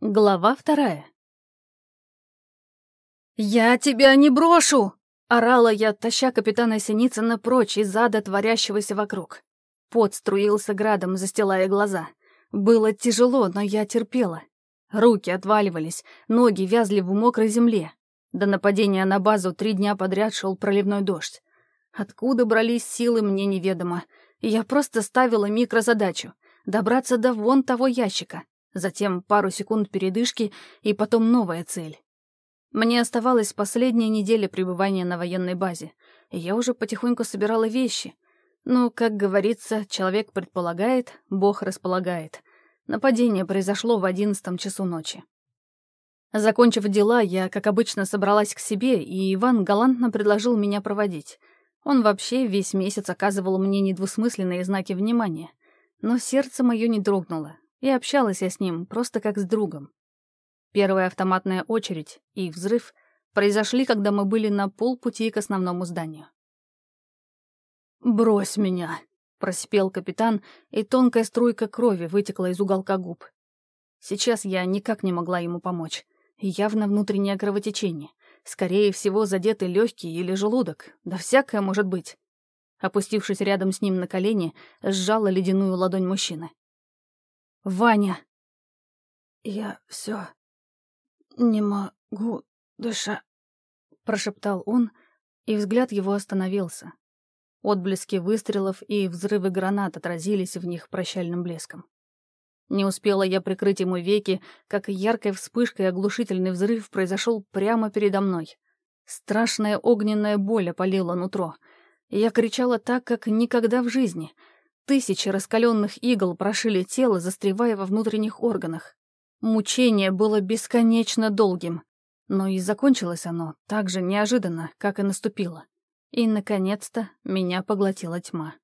Глава вторая. «Я тебя не брошу!» — орала я, таща капитана Синицына прочь из ада, творящегося вокруг. Пот струился градом, застилая глаза. Было тяжело, но я терпела. Руки отваливались, ноги вязли в мокрой земле. До нападения на базу три дня подряд шел проливной дождь. Откуда брались силы, мне неведомо. Я просто ставила микрозадачу — добраться до вон того ящика, затем пару секунд передышки и потом новая цель. Мне оставалась последняя неделя пребывания на военной базе, и я уже потихоньку собирала вещи. Но, как говорится, человек предполагает, Бог располагает. Нападение произошло в одиннадцатом часу ночи. Закончив дела, я, как обычно, собралась к себе, и Иван галантно предложил меня проводить. Он вообще весь месяц оказывал мне недвусмысленные знаки внимания. Но сердце мое не дрогнуло, и общалась я с ним просто как с другом. Первая автоматная очередь и взрыв произошли, когда мы были на полпути к основному зданию. «Брось меня!» — просипел капитан, и тонкая струйка крови вытекла из уголка губ. Сейчас я никак не могла ему помочь. Явно внутреннее кровотечение. Скорее всего, задеты легкие или желудок. Да всякое может быть. Опустившись рядом с ним на колени, сжала ледяную ладонь мужчины. Ваня. Я все не могу дышать, прошептал он, и взгляд его остановился. Отблески выстрелов и взрывы гранат отразились в них прощальным блеском. Не успела я прикрыть ему веки, как яркой вспышкой оглушительный взрыв произошел прямо передо мной. Страшная огненная боль опалила нутро. Я кричала так, как никогда в жизни — Тысячи раскаленных игл прошили тело, застревая во внутренних органах. Мучение было бесконечно долгим, но и закончилось оно так же неожиданно, как и наступило. И, наконец-то, меня поглотила тьма.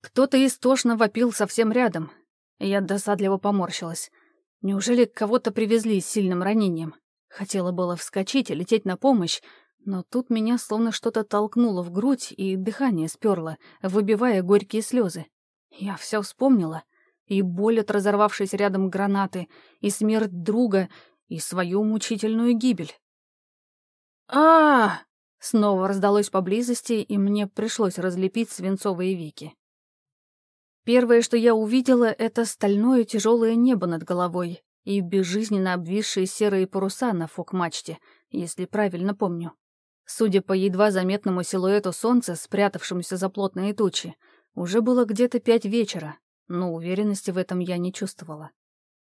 Кто-то истошно вопил совсем рядом. Я досадливо поморщилась. Неужели кого-то привезли с сильным ранением? Хотела было вскочить и лететь на помощь, но тут меня словно что-то толкнуло в грудь, и дыхание сперло, выбивая горькие слезы. Я все вспомнила. И боль от разорвавшейся рядом гранаты, и смерть друга, и свою мучительную гибель. а, Снова раздалось поблизости, и мне пришлось разлепить свинцовые веки. Первое, что я увидела, — это стальное тяжелое небо над головой и безжизненно обвисшие серые паруса на фок-мачте, если правильно помню. Судя по едва заметному силуэту солнца, спрятавшемуся за плотные тучи, уже было где-то пять вечера, но уверенности в этом я не чувствовала.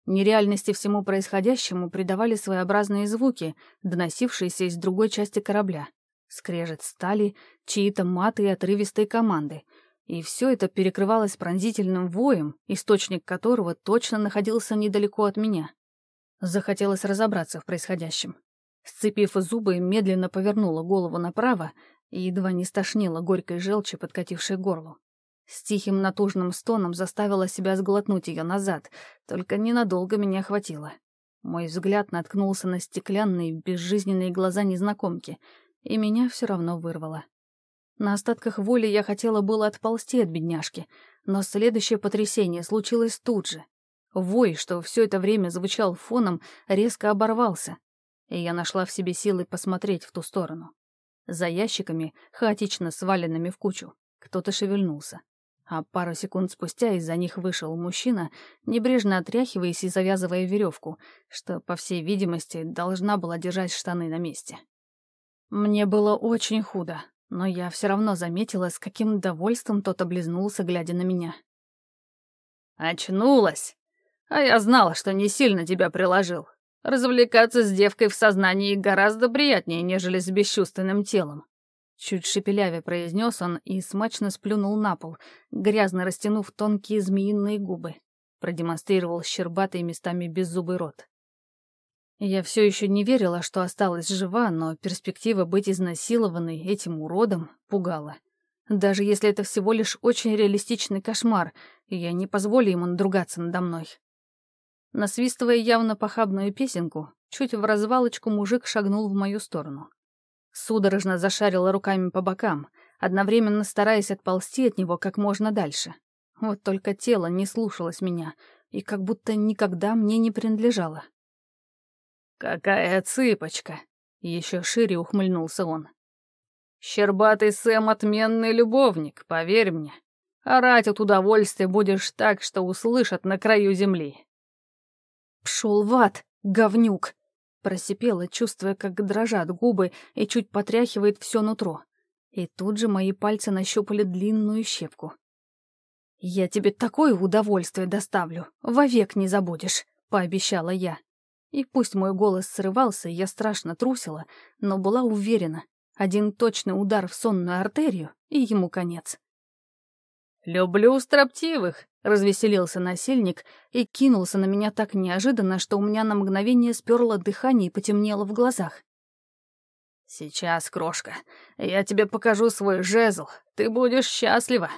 Нереальности всему происходящему придавали своеобразные звуки, доносившиеся из другой части корабля. Скрежет стали, чьи-то маты и отрывистые команды. И все это перекрывалось пронзительным воем, источник которого точно находился недалеко от меня. Захотелось разобраться в происходящем. Сцепив зубы, медленно повернула голову направо и едва не стошнила горькой желчи, подкатившей горлу. С тихим натужным стоном заставила себя сглотнуть ее назад, только ненадолго меня хватило. Мой взгляд наткнулся на стеклянные, безжизненные глаза незнакомки, и меня все равно вырвало. На остатках воли я хотела было отползти от бедняжки, но следующее потрясение случилось тут же. Вой, что все это время звучал фоном, резко оборвался, и я нашла в себе силы посмотреть в ту сторону. За ящиками, хаотично сваленными в кучу, кто-то шевельнулся. А пару секунд спустя из-за них вышел мужчина, небрежно отряхиваясь и завязывая веревку, что, по всей видимости, должна была держать штаны на месте. Мне было очень худо, но я все равно заметила, с каким довольством тот облизнулся, глядя на меня. «Очнулась! А я знала, что не сильно тебя приложил. Развлекаться с девкой в сознании гораздо приятнее, нежели с бесчувственным телом. Чуть шепеляве произнес он и смачно сплюнул на пол, грязно растянув тонкие змеиные губы. Продемонстрировал щербатый местами беззубый рот. Я все еще не верила, что осталась жива, но перспектива быть изнасилованной этим уродом пугала. Даже если это всего лишь очень реалистичный кошмар, я не позволю ему надругаться надо мной. Насвистывая явно похабную песенку, чуть в развалочку мужик шагнул в мою сторону. Судорожно зашарила руками по бокам, одновременно стараясь отползти от него как можно дальше. Вот только тело не слушалось меня, и как будто никогда мне не принадлежала. «Какая цыпочка!» — еще шире ухмыльнулся он. «Щербатый Сэм — отменный любовник, поверь мне. Орать от удовольствия будешь так, что услышат на краю земли». «Пшел в ад, говнюк!» — просипела, чувствуя, как дрожат губы и чуть потряхивает все нутро. И тут же мои пальцы нащупали длинную щепку. «Я тебе такое удовольствие доставлю, вовек не забудешь», — пообещала я. И пусть мой голос срывался, я страшно трусила, но была уверена, один точный удар в сонную артерию, и ему конец. «Люблю строптивых», — развеселился насильник и кинулся на меня так неожиданно, что у меня на мгновение сперло дыхание и потемнело в глазах. «Сейчас, крошка, я тебе покажу свой жезл, ты будешь счастлива».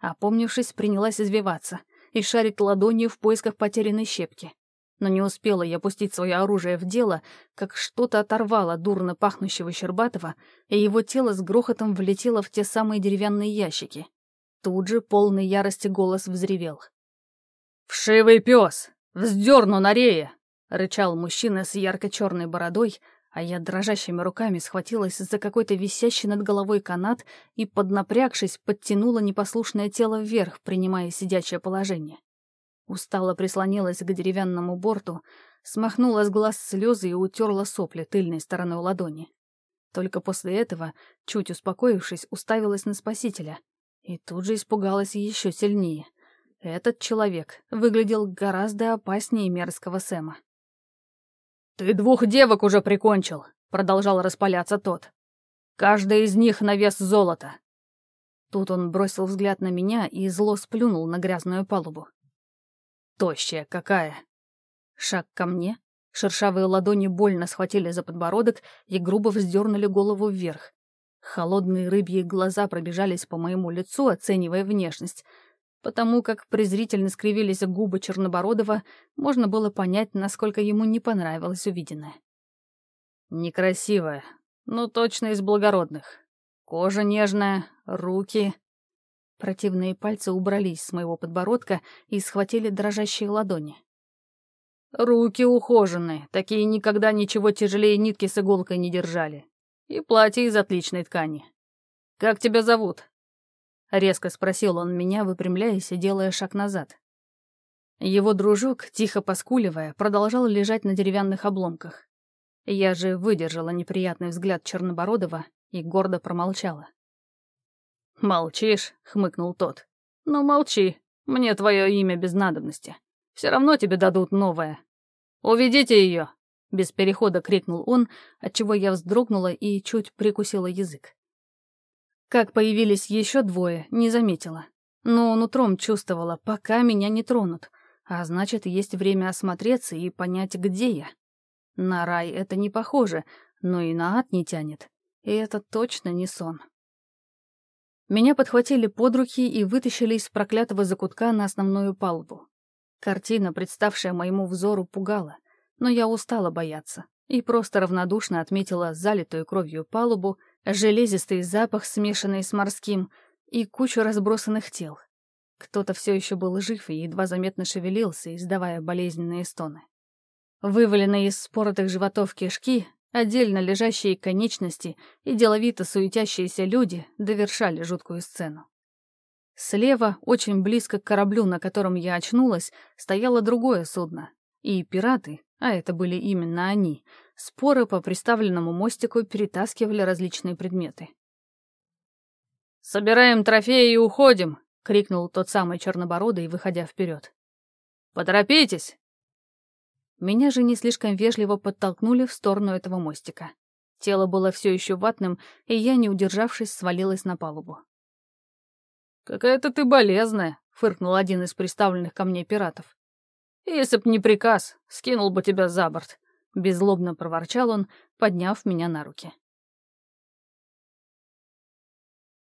Опомнившись, принялась извиваться и шарить ладонью в поисках потерянной щепки. Но не успела я пустить свое оружие в дело, как что-то оторвало дурно пахнущего Щербатова, и его тело с грохотом влетело в те самые деревянные ящики. Тут же полный ярости голос взревел. «Вшивый пес! Вздерну на рее!» — рычал мужчина с ярко-черной бородой, а я дрожащими руками схватилась за какой-то висящий над головой канат и, поднапрягшись, подтянула непослушное тело вверх, принимая сидячее положение. Устало прислонилась к деревянному борту, смахнула с глаз слезы и утерла сопли тыльной стороной ладони. Только после этого, чуть успокоившись, уставилась на спасителя — и тут же испугалась еще сильнее. Этот человек выглядел гораздо опаснее мерзкого Сэма. «Ты двух девок уже прикончил», — продолжал распаляться тот. «Каждая из них на вес золота». Тут он бросил взгляд на меня и зло сплюнул на грязную палубу. «Тощая какая!» Шаг ко мне, шершавые ладони больно схватили за подбородок и грубо вздернули голову вверх. Холодные рыбьи глаза пробежались по моему лицу, оценивая внешность. Потому как презрительно скривились губы Чернобородова, можно было понять, насколько ему не понравилось увиденное. «Некрасивая, но точно из благородных. Кожа нежная, руки...» Противные пальцы убрались с моего подбородка и схватили дрожащие ладони. «Руки ухоженные, такие никогда ничего тяжелее нитки с иголкой не держали. И платье из отличной ткани. Как тебя зовут?» Резко спросил он меня, выпрямляясь и делая шаг назад. Его дружок, тихо поскуливая, продолжал лежать на деревянных обломках. Я же выдержала неприятный взгляд Чернобородова и гордо промолчала. «Молчишь?» — хмыкнул тот. «Ну, молчи. Мне твое имя без надобности. Все равно тебе дадут новое. Уведите ее!» Без перехода крикнул он, отчего я вздрогнула и чуть прикусила язык. Как появились еще двое, не заметила. Но нутром чувствовала, пока меня не тронут. А значит, есть время осмотреться и понять, где я. На рай это не похоже, но и на ад не тянет. И это точно не сон. Меня подхватили под руки и вытащили из проклятого закутка на основную палубу. Картина, представшая моему взору, пугала — но я устала бояться и просто равнодушно отметила залитую кровью палубу, железистый запах, смешанный с морским, и кучу разбросанных тел. Кто-то все еще был жив и едва заметно шевелился, издавая болезненные стоны. Вываленные из споротых животов кишки, отдельно лежащие конечности и деловито суетящиеся люди довершали жуткую сцену. Слева, очень близко к кораблю, на котором я очнулась, стояло другое судно, и пираты, а это были именно они, споры по приставленному мостику перетаскивали различные предметы. «Собираем трофеи и уходим!» — крикнул тот самый чернобородый, выходя вперед. «Поторопитесь!» Меня же не слишком вежливо подтолкнули в сторону этого мостика. Тело было все еще ватным, и я, не удержавшись, свалилась на палубу. «Какая-то ты болезная!» — фыркнул один из представленных ко мне пиратов. «Если б не приказ, скинул бы тебя за борт», — беззлобно проворчал он, подняв меня на руки.